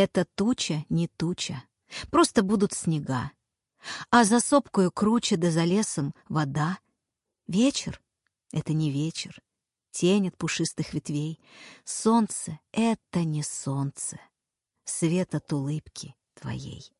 Это туча не туча, просто будут снега. А за сопкою круче да за лесом вода. Вечер — это не вечер, тень от пушистых ветвей. Солнце — это не солнце, свет от улыбки твоей.